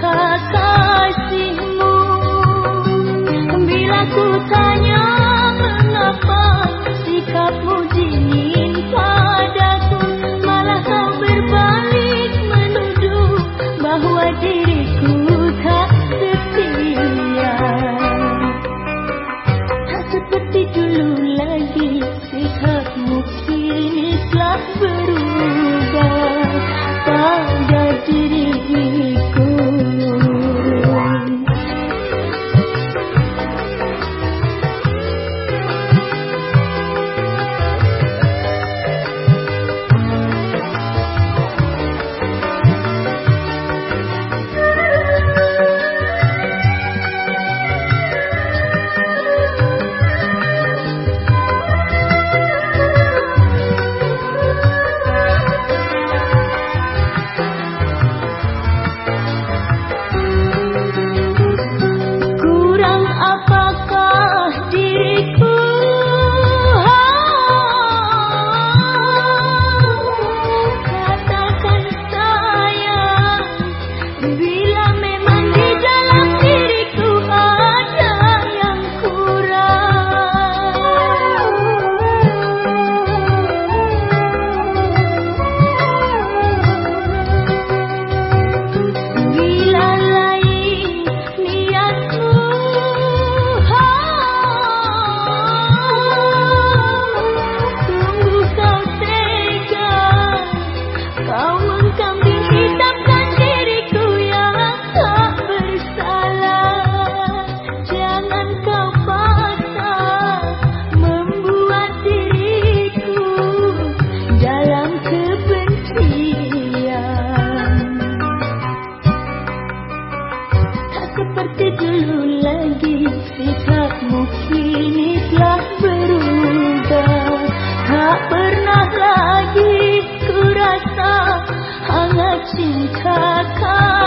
khasa 心咔咔